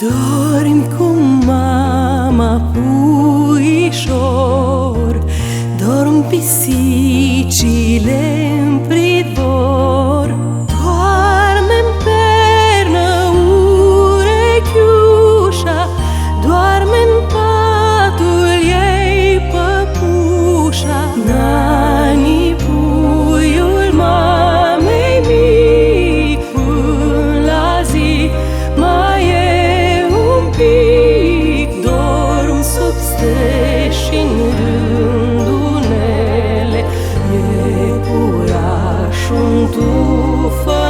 Dormi cu mama puișor Dorm pisicile în pridvor Doarme-n pernă urechiușa Doarme-n patul ei păpușa. tu faz.